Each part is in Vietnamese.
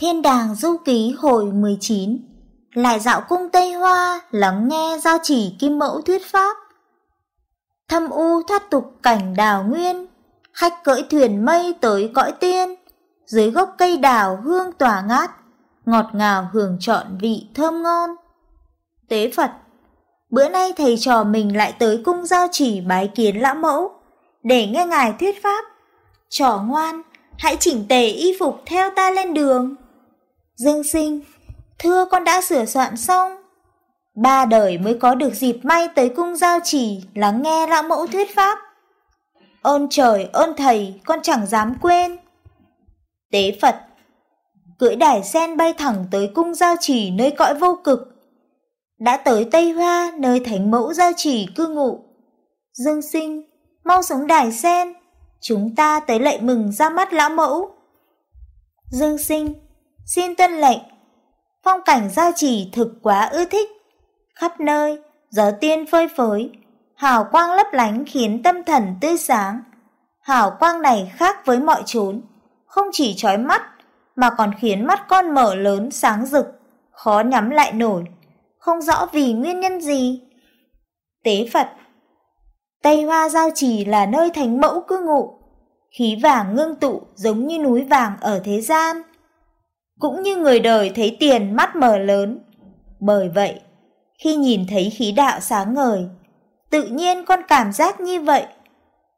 Thiên đàng du ký hồi 19 Lại dạo cung Tây Hoa, lắng nghe giao chỉ kim mẫu thuyết pháp. Thâm u thoát tục cảnh đào nguyên, Khách cưỡi thuyền mây tới cõi tiên. Dưới gốc cây đào hương tỏa ngát, Ngọt ngào hưởng trọn vị thơm ngon. Tế Phật, Bữa nay thầy trò mình lại tới cung giao chỉ bái kiến lão mẫu. Để nghe ngài thuyết pháp, Trò ngoan, Hãy chỉnh tề y phục theo ta lên đường. Dương sinh, thưa con đã sửa soạn xong. Ba đời mới có được dịp may tới cung giao chỉ lắng nghe lão mẫu thuyết pháp. Ơn trời, ơn thầy, con chẳng dám quên. Tế Phật Cưỡi đài sen bay thẳng tới cung giao chỉ nơi cõi vô cực. Đã tới Tây Hoa nơi thánh mẫu giao chỉ cư ngụ. Dương sinh, mau xuống đài sen, chúng ta tới lệ mừng ra mắt lão mẫu. Dương sinh xin tuân lệnh. Phong cảnh giao chỉ thực quá ưa thích. Khắp nơi, gió tiên phơi phới, hào quang lấp lánh khiến tâm thần tươi sáng. Hào quang này khác với mọi chốn, không chỉ chói mắt mà còn khiến mắt con mở lớn sáng rực, khó nhắm lại nổi, không rõ vì nguyên nhân gì. Tế Phật Tây Hoa Giao Trì là nơi thánh mẫu cư ngụ, khí vàng ngưng tụ giống như núi vàng ở thế gian cũng như người đời thấy tiền mắt mở lớn. Bởi vậy, khi nhìn thấy khí đạo sáng ngời, tự nhiên con cảm giác như vậy.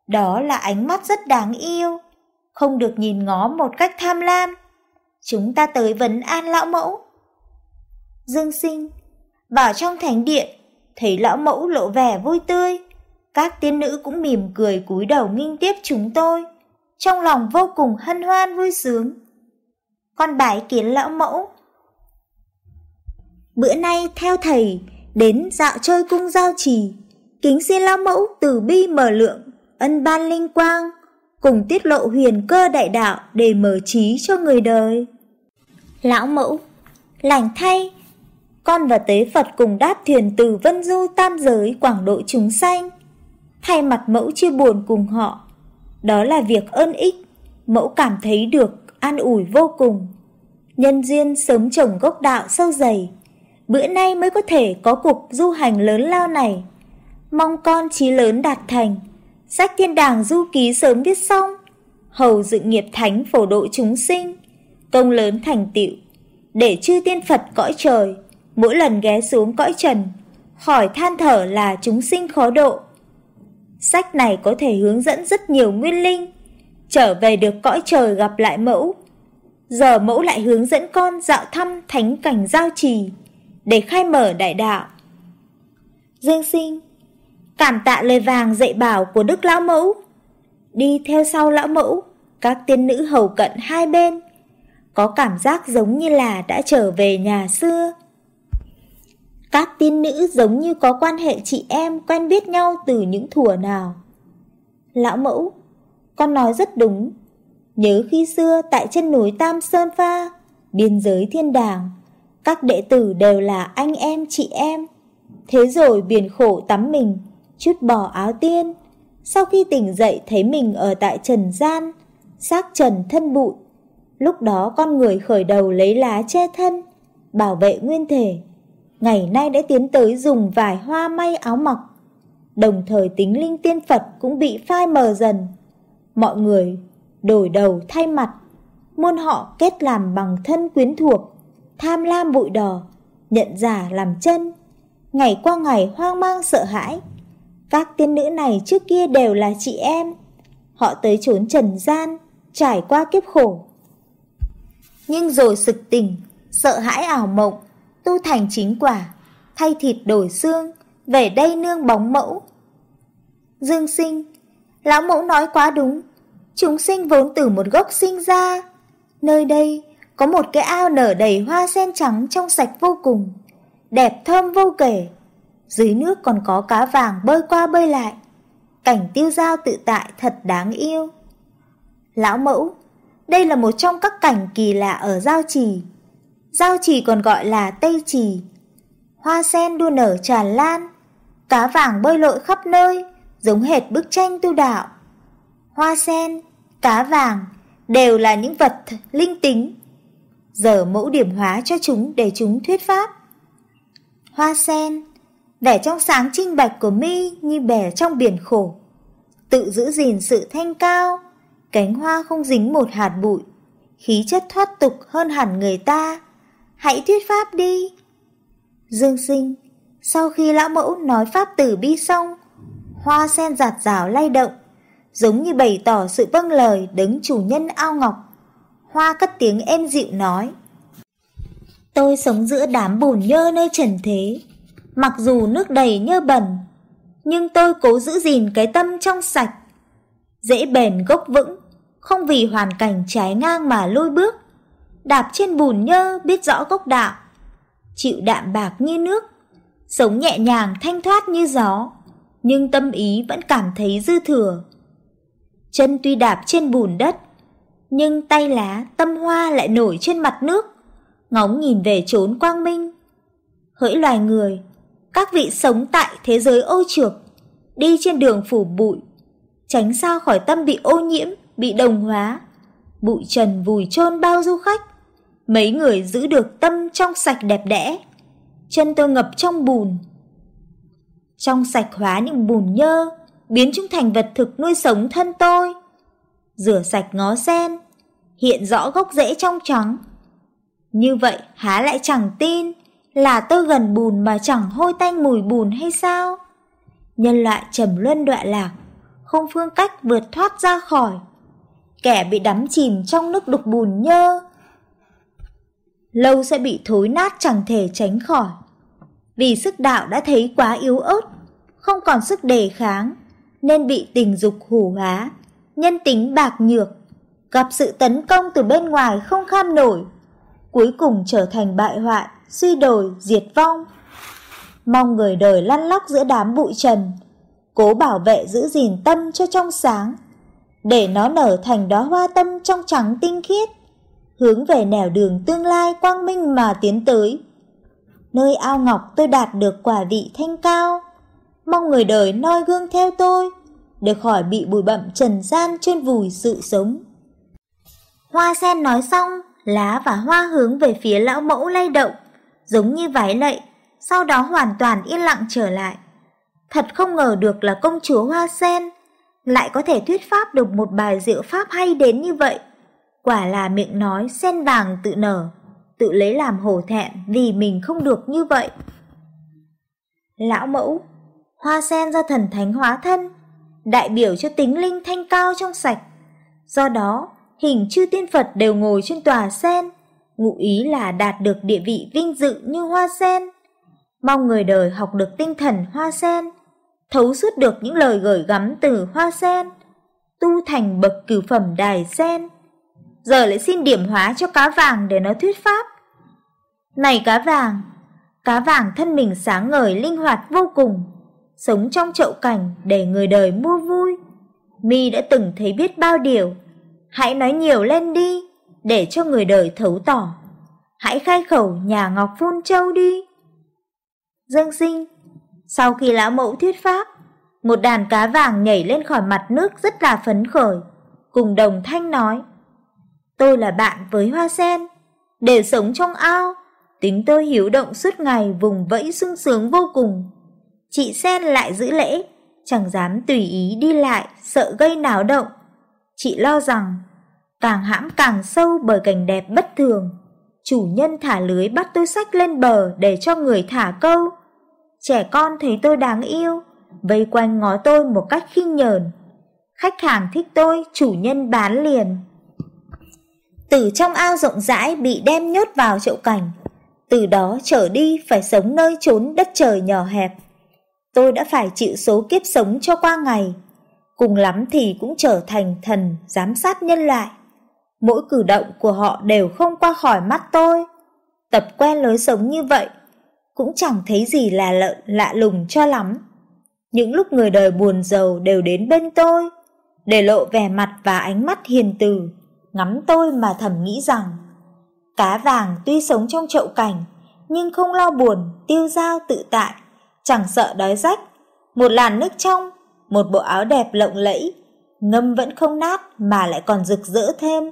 Đó là ánh mắt rất đáng yêu, không được nhìn ngó một cách tham lam. Chúng ta tới vấn an lão mẫu. Dương sinh, vào trong thánh điện, thấy lão mẫu lộ vẻ vui tươi. Các tiên nữ cũng mỉm cười cúi đầu nghinh tiếp chúng tôi, trong lòng vô cùng hân hoan vui sướng con bái kiến lão mẫu. Bữa nay theo thầy đến dạo chơi cung giao trì, kính xin lão mẫu từ bi mở lượng, ân ban linh quang, cùng tiết lộ huyền cơ đại đạo để mở trí cho người đời. Lão mẫu, lành thay, con và tế Phật cùng đáp thuyền từ Vân Du tam giới quảng độ chúng sanh. Thay mặt mẫu chia buồn cùng họ, đó là việc ơn ích, mẫu cảm thấy được an ủi vô cùng. Nhân duyên sớm trồng gốc đạo sâu dày, bữa nay mới có thể có cuộc du hành lớn lao này. Mong con chí lớn đạt thành, sách thiên đàng du ký sớm viết xong, hầu dự nghiệp thánh phổ độ chúng sinh, công lớn thành tựu, để chư tiên Phật cõi trời, mỗi lần ghé xuống cõi trần, khỏi than thở là chúng sinh khó độ. Sách này có thể hướng dẫn rất nhiều nguyên linh, trở về được cõi trời gặp lại mẫu, Giờ mẫu lại hướng dẫn con dạo thăm thánh cảnh giao trì để khai mở đại đạo. Dương sinh, cảm tạ lời vàng dạy bảo của Đức Lão Mẫu. Đi theo sau Lão Mẫu, các tiên nữ hầu cận hai bên, có cảm giác giống như là đã trở về nhà xưa. Các tiên nữ giống như có quan hệ chị em quen biết nhau từ những thủa nào. Lão Mẫu, con nói rất đúng, Nhớ khi xưa tại chân núi Tam Sơn Pha, biên giới thiên đàng, các đệ tử đều là anh em chị em. Thế rồi biển khổ tắm mình, chút bỏ áo tiên. Sau khi tỉnh dậy thấy mình ở tại trần gian, xác trần thân bụi. Lúc đó con người khởi đầu lấy lá che thân, bảo vệ nguyên thể. Ngày nay đã tiến tới dùng vải hoa may áo mặc. Đồng thời tính linh tiên Phật cũng bị phai mờ dần. Mọi người đổi đầu thay mặt, muôn họ kết làm bằng thân quyến thuộc, tham lam bụi đỏ, nhận giả làm chân, ngày qua ngày hoang mang sợ hãi. Các tiên nữ này trước kia đều là chị em, họ tới trốn trần gian, trải qua kiếp khổ. Nhưng rồi sực tỉnh, sợ hãi ảo mộng, tu thành chính quả, thay thịt đổi xương, về đây nương bóng mẫu. Dương sinh, lão mẫu nói quá đúng, Chúng sinh vốn từ một gốc sinh ra. Nơi đây có một cái ao nở đầy hoa sen trắng trong sạch vô cùng, đẹp thơm vô kể. Dưới nước còn có cá vàng bơi qua bơi lại. Cảnh tiêu giao tự tại thật đáng yêu. Lão mẫu, đây là một trong các cảnh kỳ lạ ở Giao Trì. Giao Trì còn gọi là Tây Trì. Hoa sen đua nở tràn lan, cá vàng bơi lội khắp nơi, giống hệt bức tranh tu đạo. Hoa sen, cá vàng đều là những vật linh tính. giờ mẫu điểm hóa cho chúng để chúng thuyết pháp. Hoa sen, vẻ trong sáng trinh bạch của mi như bè trong biển khổ. Tự giữ gìn sự thanh cao, cánh hoa không dính một hạt bụi, khí chất thoát tục hơn hẳn người ta. Hãy thuyết pháp đi. Dương sinh, sau khi lão mẫu nói pháp tử bi xong, hoa sen giạt rào lay động, giống như bày tỏ sự vâng lời đứng chủ nhân ao ngọc. Hoa cất tiếng êm dịu nói. Tôi sống giữa đám bùn nhơ nơi trần thế, mặc dù nước đầy nhơ bẩn, nhưng tôi cố giữ gìn cái tâm trong sạch, dễ bền gốc vững, không vì hoàn cảnh trái ngang mà lôi bước, đạp trên bùn nhơ biết rõ gốc đạo, chịu đạm bạc như nước, sống nhẹ nhàng thanh thoát như gió, nhưng tâm ý vẫn cảm thấy dư thừa. Chân tuy đạp trên bùn đất, nhưng tay lá, tâm hoa lại nổi trên mặt nước, ngóng nhìn về chốn quang minh. Hỡi loài người, các vị sống tại thế giới ô trược, đi trên đường phủ bụi, tránh sao khỏi tâm bị ô nhiễm, bị đồng hóa. Bụi trần vùi chôn bao du khách, mấy người giữ được tâm trong sạch đẹp đẽ. Chân tôi ngập trong bùn. Trong sạch hóa những bùn nhơ, biến chúng thành vật thực nuôi sống thân tôi. Rửa sạch ngó sen, hiện rõ gốc rễ trong trắng. Như vậy há lại chẳng tin là tôi gần bùn mà chẳng hôi tanh mùi bùn hay sao? Nhân loại trầm luân đọa lạc, không phương cách vượt thoát ra khỏi. Kẻ bị đắm chìm trong nước đục bùn nhơ. Lâu sẽ bị thối nát chẳng thể tránh khỏi. Vì sức đạo đã thấy quá yếu ớt, không còn sức đề kháng, nên bị tình dục hủ hóa, nhân tính bạc nhược, gặp sự tấn công từ bên ngoài không kham nổi, cuối cùng trở thành bại hoại, suy đồi, diệt vong. Mong người đời lăn lóc giữa đám bụi trần, cố bảo vệ giữ gìn tâm cho trong sáng, để nó nở thành đóa hoa tâm trong trắng tinh khiết, hướng về nẻo đường tương lai quang minh mà tiến tới. Nơi ao ngọc tôi đạt được quả vị thanh cao, mong người đời noi gương theo tôi, để khỏi bị bụi bặm trần gian trên vùi sự sống. Hoa sen nói xong, lá và hoa hướng về phía lão mẫu lay động, giống như vái lạy, sau đó hoàn toàn yên lặng trở lại. Thật không ngờ được là công chúa hoa sen, lại có thể thuyết pháp được một bài diệu pháp hay đến như vậy. Quả là miệng nói sen vàng tự nở, tự lấy làm hổ thẹn vì mình không được như vậy. Lão mẫu, hoa sen do thần thánh hóa thân, đại biểu cho tính linh thanh cao trong sạch. Do đó, hình chư tiên Phật đều ngồi trên tòa sen, ngụ ý là đạt được địa vị vinh dự như hoa sen. Mong người đời học được tinh thần hoa sen, thấu suốt được những lời gửi gắm từ hoa sen, tu thành bậc cửu phẩm đài sen. Giờ lại xin điểm hóa cho cá vàng để nó thuyết pháp. Này cá vàng, cá vàng thân mình sáng ngời linh hoạt vô cùng, sống trong chậu cảnh để người đời mua vui. Mi đã từng thấy biết bao điều, hãy nói nhiều lên đi, để cho người đời thấu tỏ. Hãy khai khẩu nhà Ngọc Phun Châu đi. Dương sinh, sau khi lão mẫu thuyết pháp, một đàn cá vàng nhảy lên khỏi mặt nước rất là phấn khởi, cùng đồng thanh nói. Tôi là bạn với hoa sen, đều sống trong ao, tính tôi hiếu động suốt ngày vùng vẫy sung sướng vô cùng. Chị sen lại giữ lễ, chẳng dám tùy ý đi lại, sợ gây náo động. Chị lo rằng, càng hãm càng sâu bởi cảnh đẹp bất thường. Chủ nhân thả lưới bắt tôi sách lên bờ để cho người thả câu. Trẻ con thấy tôi đáng yêu, vây quanh ngó tôi một cách khinh nhờn. Khách hàng thích tôi, chủ nhân bán liền. Từ trong ao rộng rãi bị đem nhốt vào chậu cảnh, từ đó trở đi phải sống nơi trốn đất trời nhỏ hẹp. Tôi đã phải chịu số kiếp sống cho qua ngày, cùng lắm thì cũng trở thành thần giám sát nhân loại. Mỗi cử động của họ đều không qua khỏi mắt tôi. Tập quen lối sống như vậy, cũng chẳng thấy gì là lợn lạ lùng cho lắm. Những lúc người đời buồn giàu đều đến bên tôi, để lộ vẻ mặt và ánh mắt hiền từ, ngắm tôi mà thầm nghĩ rằng cá vàng tuy sống trong chậu cảnh, nhưng không lo buồn, tiêu dao tự tại, chẳng sợ đói rách, một làn nước trong, một bộ áo đẹp lộng lẫy, ngâm vẫn không nát mà lại còn rực rỡ thêm.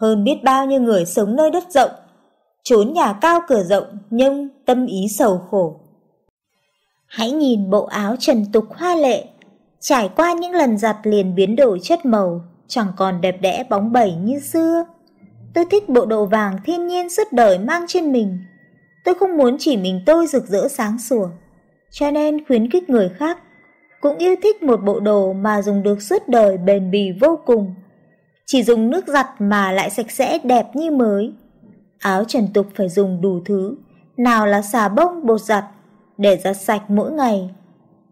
Hơn biết bao nhiêu người sống nơi đất rộng, Trốn nhà cao cửa rộng, nhưng tâm ý sầu khổ. Hãy nhìn bộ áo trần tục hoa lệ, trải qua những lần giặt liền biến đổi chất màu, chẳng còn đẹp đẽ bóng bẩy như xưa. Tôi thích bộ đồ vàng thiên nhiên suốt đời mang trên mình. Tôi không muốn chỉ mình tôi rực rỡ sáng sủa, cho nên khuyến khích người khác. Cũng yêu thích một bộ đồ mà dùng được suốt đời bền bỉ vô cùng. Chỉ dùng nước giặt mà lại sạch sẽ đẹp như mới. Áo trần tục phải dùng đủ thứ, nào là xà bông bột giặt, để giặt sạch mỗi ngày.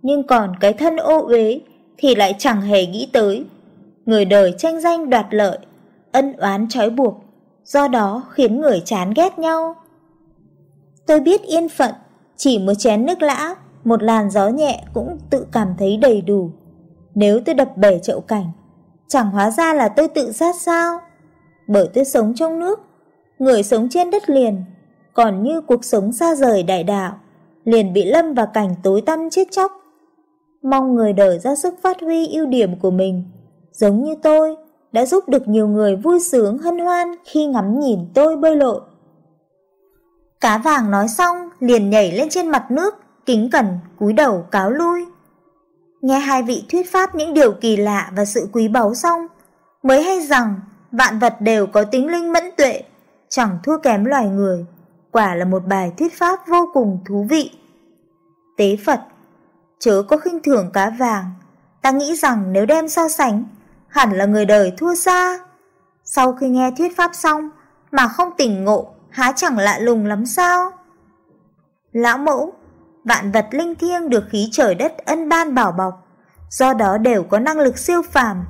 Nhưng còn cái thân ô uế thì lại chẳng hề nghĩ tới. Người đời tranh danh đoạt lợi, ân oán trói buộc, do đó khiến người chán ghét nhau. Tôi biết yên phận, chỉ một chén nước lã, một làn gió nhẹ cũng tự cảm thấy đầy đủ. Nếu tôi đập bể chậu cảnh, chẳng hóa ra là tôi tự sát sao? Bởi tôi sống trong nước, người sống trên đất liền, còn như cuộc sống xa rời đại đạo, liền bị lâm vào cảnh tối tăm chết chóc. Mong người đời ra sức phát huy ưu điểm của mình, giống như tôi, đã giúp được nhiều người vui sướng hân hoan khi ngắm nhìn tôi bơi lội. Cá vàng nói xong liền nhảy lên trên mặt nước, kính cẩn cúi đầu cáo lui. Nghe hai vị thuyết pháp những điều kỳ lạ và sự quý báu xong, mới hay rằng vạn vật đều có tính linh mẫn tuệ, chẳng thua kém loài người. Quả là một bài thuyết pháp vô cùng thú vị. Tế Phật Chớ có khinh thường cá vàng, ta nghĩ rằng nếu đem so sánh, hẳn là người đời thua xa. Sau khi nghe thuyết pháp xong, mà không tỉnh ngộ, há chẳng lạ lùng lắm sao? Lão mẫu, vạn vật linh thiêng được khí trời đất ân ban bảo bọc, do đó đều có năng lực siêu phàm.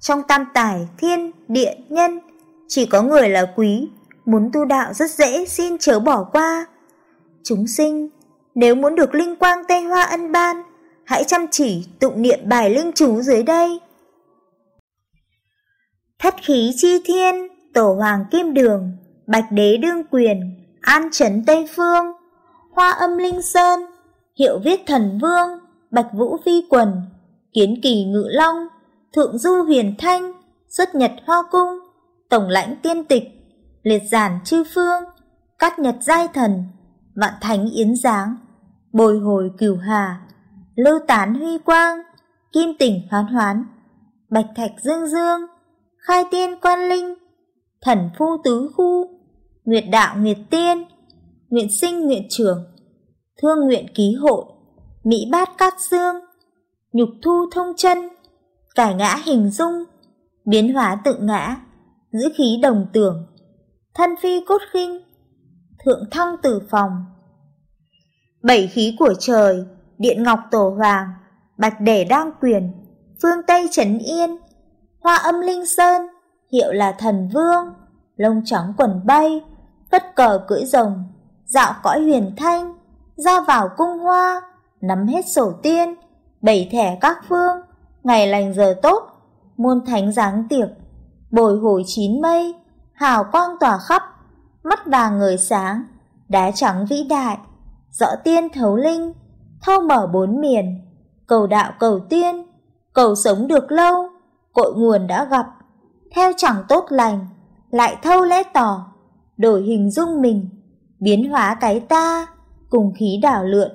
Trong tam tài, thiên, địa, nhân, chỉ có người là quý, muốn tu đạo rất dễ xin chớ bỏ qua. Chúng sinh, nếu muốn được linh quang tây hoa ân ban, hãy chăm chỉ tụng niệm bài linh chú dưới đây. Thất khí chi thiên, tổ hoàng kim đường, bạch đế đương quyền, an trấn Tây Phương, hoa âm linh sơn, hiệu viết thần vương, bạch vũ phi quần, kiến kỳ ngự long, thượng du huyền thanh, xuất nhật hoa cung, tổng lãnh tiên tịch, liệt giản chư phương, cắt nhật giai thần, vạn thánh yến giáng, bồi hồi cửu hà, lưu tán huy quang, kim tỉnh hoán hoán, bạch thạch dương dương, khai tiên quan linh, thần phu tứ khu, nguyệt đạo nguyệt tiên, nguyện sinh nguyện trường thương nguyện ký hội, mỹ bát cát xương, nhục thu thông chân, cải ngã hình dung, biến hóa tự ngã, giữ khí đồng tưởng, thân phi cốt khinh, thượng thăng tử phòng. Bảy khí của trời, điện ngọc tổ hoàng, bạch đẻ đang quyền, phương Tây trấn yên, hoa âm linh sơn, hiệu là thần vương, lông trắng quần bay, phất cờ cưỡi rồng, dạo cõi huyền thanh, ra vào cung hoa, nắm hết sổ tiên, bảy thẻ các phương, ngày lành giờ tốt, muôn thánh giáng tiệc, bồi hồi chín mây, hào quang tỏa khắp, mắt vàng người sáng, đá trắng vĩ đại, rõ tiên thấu linh, thâu mở bốn miền, cầu đạo cầu tiên, cầu sống được lâu, cội nguồn đã gặp, theo chẳng tốt lành, lại thâu lẽ tỏ, đổi hình dung mình, biến hóa cái ta, cùng khí đảo lượn,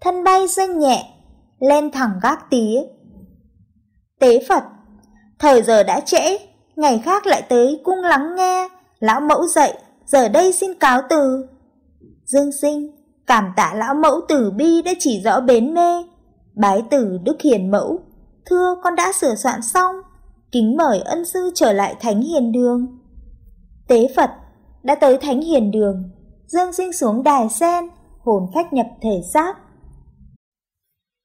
thân bay xanh nhẹ, lên thẳng gác tía. Tế Phật, thời giờ đã trễ, ngày khác lại tới cung lắng nghe, lão mẫu dậy, giờ đây xin cáo từ. Dương sinh, cảm tạ lão mẫu tử bi đã chỉ rõ bến mê. Bái tử Đức Hiền Mẫu, thưa con đã sửa soạn xong, kính mời ân sư trở lại Thánh Hiền Đường. Tế Phật đã tới Thánh Hiền Đường, Dương sinh xuống đài sen, hồn phách nhập thể xác,